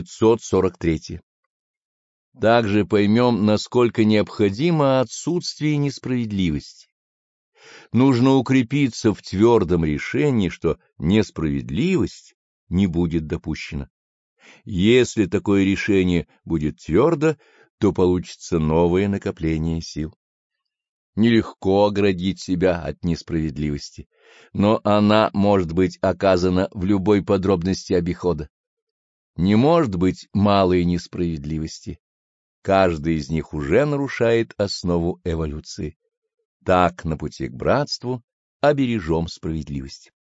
543. Также поймем, насколько необходимо отсутствие несправедливости. Нужно укрепиться в твердом решении, что несправедливость не будет допущена. Если такое решение будет твердо, то получится новое накопление сил. Нелегко оградить себя от несправедливости, но она может быть оказана в любой подробности обихода. Не может быть малой несправедливости. Каждый из них уже нарушает основу эволюции. Так, на пути к братству, обережем справедливость.